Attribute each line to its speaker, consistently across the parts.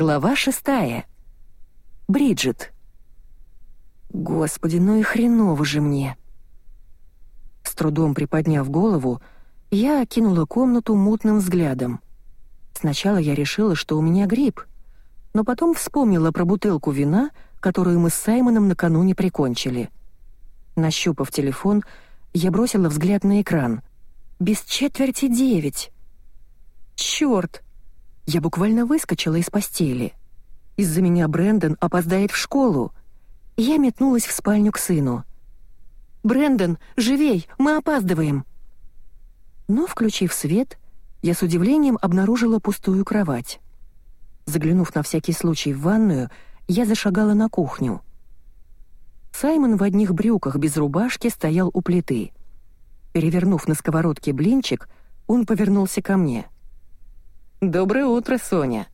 Speaker 1: Глава шестая. Бриджит. Господи, ну и хреново же мне. С трудом приподняв голову, я окинула комнату мутным взглядом. Сначала я решила, что у меня грипп, но потом вспомнила про бутылку вина, которую мы с Саймоном накануне прикончили. Нащупав телефон, я бросила взгляд на экран. Без четверти девять. Чёрт! Я буквально выскочила из постели. Из-за меня Брэндон опоздает в школу. Я метнулась в спальню к сыну. «Брэндон, живей, мы опаздываем!» Но, включив свет, я с удивлением обнаружила пустую кровать. Заглянув на всякий случай в ванную, я зашагала на кухню. Саймон в одних брюках без рубашки стоял у плиты. Перевернув на сковородке блинчик, он повернулся ко мне. «Доброе утро, Соня!»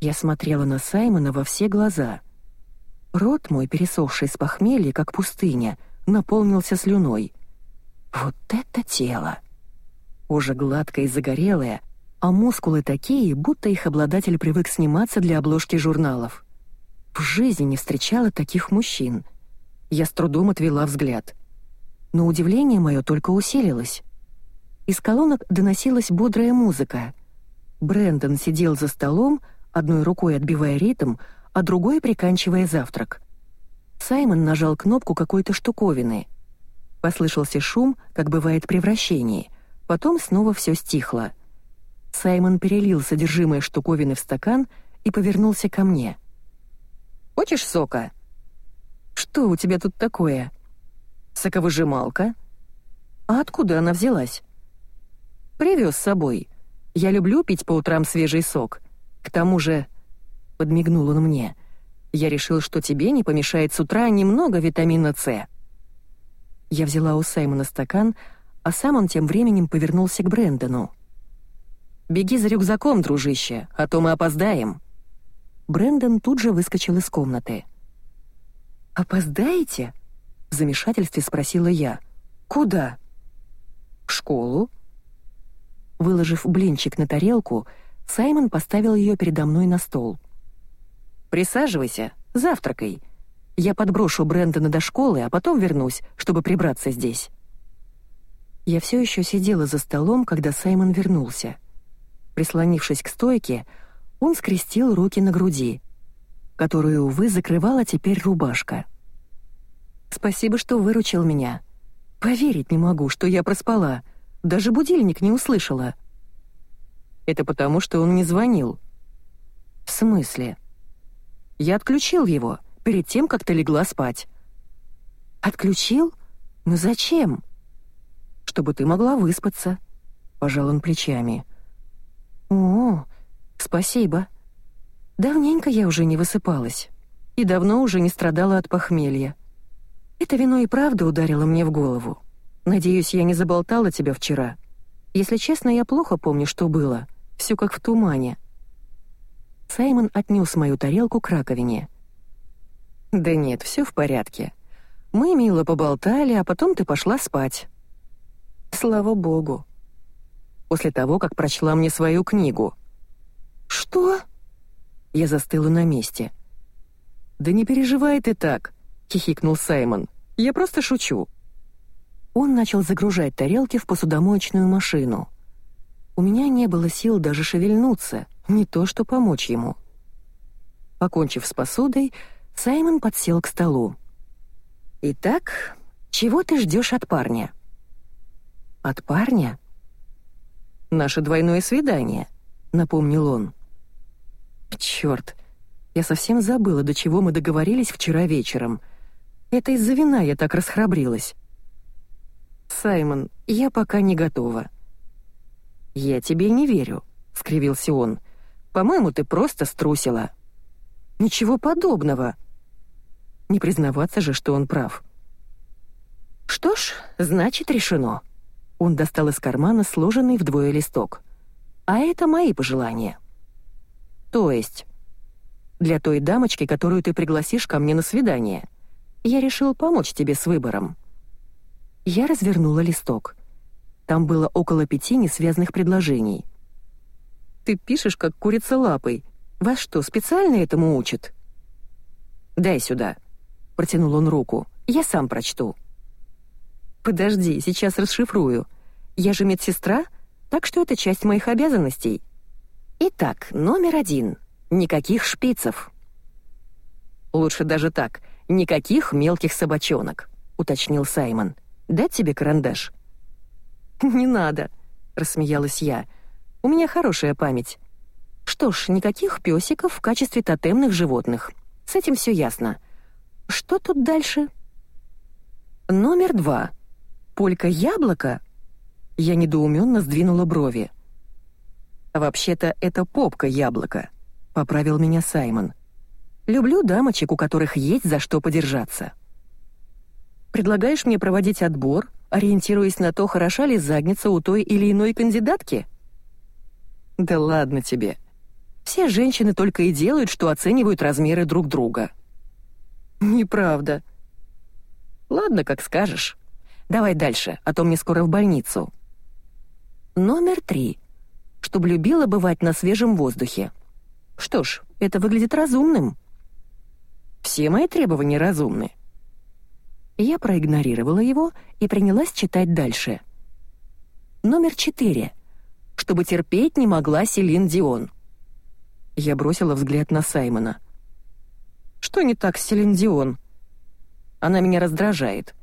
Speaker 1: Я смотрела на Саймона во все глаза. Рот мой, пересохший с похмелья, как пустыня, наполнился слюной. Вот это тело! Кожа гладкая и загорелая, а мускулы такие, будто их обладатель привык сниматься для обложки журналов. В жизни не встречала таких мужчин. Я с трудом отвела взгляд. Но удивление мое только усилилось. Из колонок доносилась бодрая музыка. Брэндон сидел за столом, одной рукой отбивая ритм, а другой приканчивая завтрак. Саймон нажал кнопку какой-то штуковины. Послышался шум, как бывает при вращении. Потом снова все стихло. Саймон перелил содержимое штуковины в стакан и повернулся ко мне. «Хочешь сока?» «Что у тебя тут такое?» «Соковыжималка». «А откуда она взялась?» «Привез с собой. Я люблю пить по утрам свежий сок. К тому же...» — подмигнул он мне. «Я решил, что тебе не помешает с утра немного витамина С». Я взяла у Саймона стакан, а сам он тем временем повернулся к Брэндону. «Беги за рюкзаком, дружище, а то мы опоздаем». Брэндон тут же выскочил из комнаты. «Опоздаете?» — в замешательстве спросила я. «Куда?» «В школу». Выложив блинчик на тарелку, Саймон поставил ее передо мной на стол. «Присаживайся, завтракай. Я подброшу Брэндона до школы, а потом вернусь, чтобы прибраться здесь». Я все еще сидела за столом, когда Саймон вернулся. Прислонившись к стойке, он скрестил руки на груди, которую, увы, закрывала теперь рубашка. «Спасибо, что выручил меня. Поверить не могу, что я проспала. Даже будильник не услышала». «Это потому, что он не звонил». «В смысле?» «Я отключил его, перед тем, как ты легла спать». «Отключил? Ну зачем?» «Чтобы ты могла выспаться», — пожал он плечами. «О, спасибо. Давненько я уже не высыпалась и давно уже не страдала от похмелья. Это вино и правда ударило мне в голову. Надеюсь, я не заболтала тебя вчера. Если честно, я плохо помню, что было. Все как в тумане». Саймон отнес мою тарелку к раковине. «Да нет, все в порядке. Мы мило поболтали, а потом ты пошла спать». «Слава богу», после того, как прочла мне свою книгу. «Что?» Я застыла на месте. «Да не переживай ты так», — хихикнул Саймон. «Я просто шучу». Он начал загружать тарелки в посудомоечную машину. У меня не было сил даже шевельнуться, не то что помочь ему. Покончив с посудой, Саймон подсел к столу. «Итак, чего ты ждешь от парня?» «От парня?» наше двойное свидание», — напомнил он. «Чёрт, я совсем забыла, до чего мы договорились вчера вечером. Это из-за вина я так расхрабрилась». «Саймон, я пока не готова». «Я тебе не верю», — скривился он. «По-моему, ты просто струсила». «Ничего подобного». Не признаваться же, что он прав. «Что ж, значит, решено». Он достал из кармана сложенный вдвое листок. «А это мои пожелания». «То есть?» «Для той дамочки, которую ты пригласишь ко мне на свидание. Я решил помочь тебе с выбором». Я развернула листок. Там было около пяти несвязных предложений. «Ты пишешь, как курица лапой», — Вас что, специально этому учат?» «Дай сюда», — протянул он руку. «Я сам прочту». «Подожди, сейчас расшифрую. Я же медсестра, так что это часть моих обязанностей. Итак, номер один. Никаких шпицев». «Лучше даже так. Никаких мелких собачонок», — уточнил Саймон. «Дать тебе карандаш?» «Не надо», — рассмеялась я. «У меня хорошая память. Что ж, никаких песиков в качестве тотемных животных. С этим все ясно. Что тут дальше? Номер два. Полька яблоко? Я недоуменно сдвинула брови. «Вообще-то это попка яблоко», — поправил меня Саймон. «Люблю дамочек, у которых есть за что подержаться». «Предлагаешь мне проводить отбор, ориентируясь на то, хороша ли задница у той или иной кандидатки?» «Да ладно тебе», все женщины только и делают, что оценивают размеры друг друга. Неправда. Ладно, как скажешь. Давай дальше, а то мне скоро в больницу. Номер три. Чтобы любила бывать на свежем воздухе. Что ж, это выглядит разумным. Все мои требования разумны. Я проигнорировала его и принялась читать дальше. Номер четыре. Чтобы терпеть не могла Селин Дион. Я бросила взгляд на Саймона. «Что не так с Селин Дион?» «Она меня раздражает».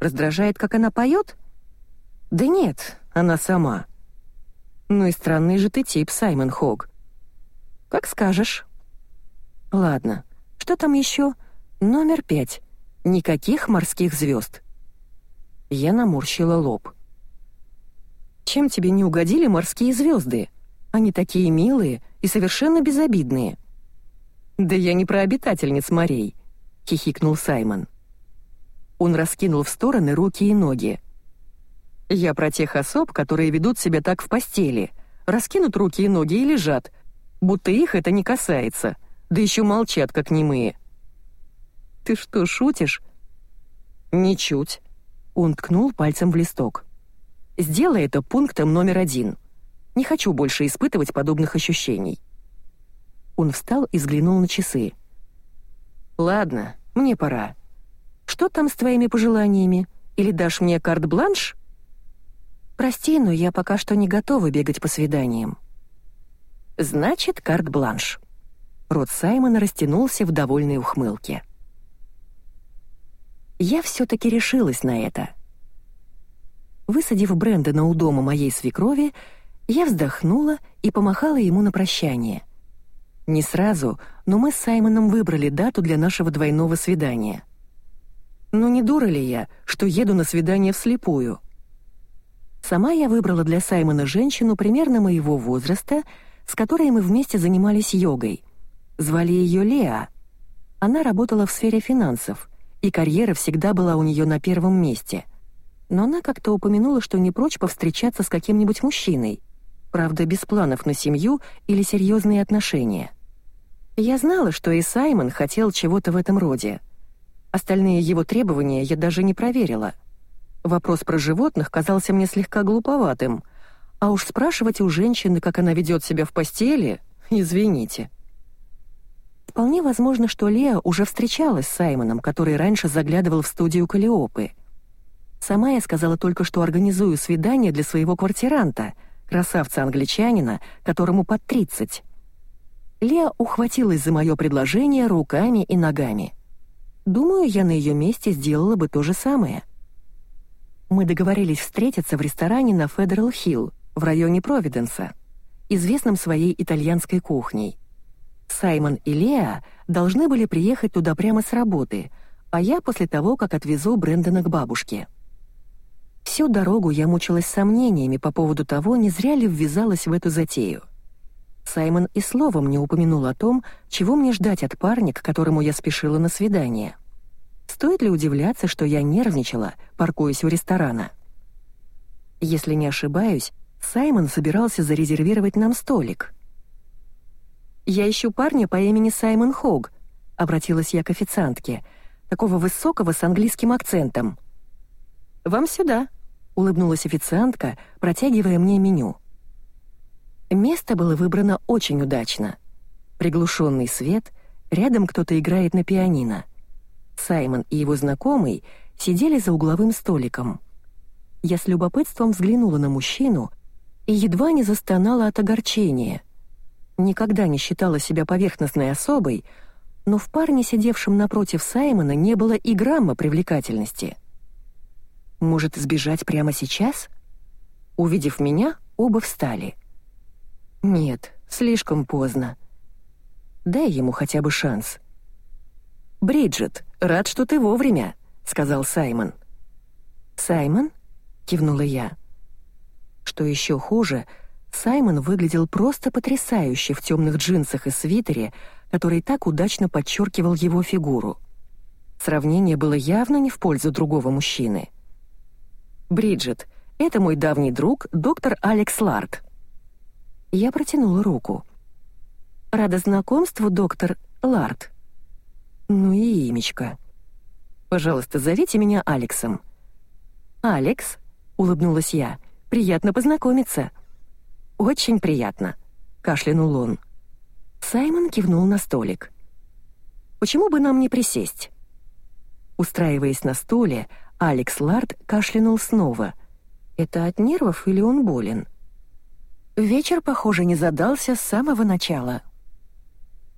Speaker 1: «Раздражает, как она поет?» «Да нет, она сама». «Ну и странный же ты тип, Саймон Хог». «Как скажешь». «Ладно, что там еще? Номер пять. Никаких морских звезд». Я наморщила лоб. «Чем тебе не угодили морские звезды? Они такие милые, и совершенно безобидные». «Да я не про обитательниц морей», — хихикнул Саймон. Он раскинул в стороны руки и ноги. «Я про тех особ, которые ведут себя так в постели, раскинут руки и ноги и лежат, будто их это не касается, да еще молчат, как немые». «Ты что, шутишь?» «Ничуть», — он ткнул пальцем в листок. «Сделай это пунктом номер один». Не хочу больше испытывать подобных ощущений». Он встал и взглянул на часы. «Ладно, мне пора. Что там с твоими пожеланиями? Или дашь мне карт-бланш?» «Прости, но я пока что не готова бегать по свиданиям». «Значит, карт-бланш». Рот Саймона растянулся в довольной ухмылке. Я все-таки решилась на это. Высадив Брэндона у дома моей свекрови, я вздохнула и помахала ему на прощание. Не сразу, но мы с Саймоном выбрали дату для нашего двойного свидания. Ну не дура ли я, что еду на свидание вслепую? Сама я выбрала для Саймона женщину примерно моего возраста, с которой мы вместе занимались йогой. Звали ее Леа. Она работала в сфере финансов, и карьера всегда была у нее на первом месте. Но она как-то упомянула, что не прочь повстречаться с каким-нибудь мужчиной, правда, без планов на семью или серьезные отношения. Я знала, что и Саймон хотел чего-то в этом роде. Остальные его требования я даже не проверила. Вопрос про животных казался мне слегка глуповатым, а уж спрашивать у женщины, как она ведет себя в постели, извините. Вполне возможно, что Леа уже встречалась с Саймоном, который раньше заглядывал в студию Калиопы. Сама я сказала только, что организую свидание для своего квартиранта — красавца-англичанина, которому под 30. Леа ухватилась за мое предложение руками и ногами. Думаю, я на ее месте сделала бы то же самое. Мы договорились встретиться в ресторане на Федерал Хилл в районе Провиденса, известном своей итальянской кухней. Саймон и Леа должны были приехать туда прямо с работы, а я после того, как отвезу Брэндона к бабушке. Всю дорогу я мучилась сомнениями по поводу того, не зря ли ввязалась в эту затею. Саймон и словом не упомянул о том, чего мне ждать от парня, к которому я спешила на свидание. Стоит ли удивляться, что я нервничала, паркуясь у ресторана? Если не ошибаюсь, Саймон собирался зарезервировать нам столик. «Я ищу парня по имени Саймон Хог», — обратилась я к официантке, такого высокого с английским акцентом. «Вам сюда», улыбнулась официантка, протягивая мне меню. Место было выбрано очень удачно. Приглушенный свет, рядом кто-то играет на пианино. Саймон и его знакомый сидели за угловым столиком. Я с любопытством взглянула на мужчину и едва не застонала от огорчения. Никогда не считала себя поверхностной особой, но в парне, сидевшем напротив Саймона, не было и грамма привлекательности. Может, сбежать прямо сейчас? Увидев меня, оба встали. Нет, слишком поздно. Дай ему хотя бы шанс. «Бриджит, рад, что ты вовремя», — сказал Саймон. «Саймон?» — кивнула я. Что еще хуже, Саймон выглядел просто потрясающе в темных джинсах и свитере, который так удачно подчеркивал его фигуру. Сравнение было явно не в пользу другого мужчины. «Бриджит, это мой давний друг, доктор Алекс Ларт». Я протянула руку. «Рада знакомству, доктор Ларт». «Ну и имечко. Пожалуйста, зовите меня Алексом». «Алекс», — улыбнулась я, — «приятно познакомиться». «Очень приятно», — кашлянул он. Саймон кивнул на столик. «Почему бы нам не присесть?» Устраиваясь на стуле, Алекс Лард кашлянул снова. «Это от нервов или он болен?» Вечер, похоже, не задался с самого начала.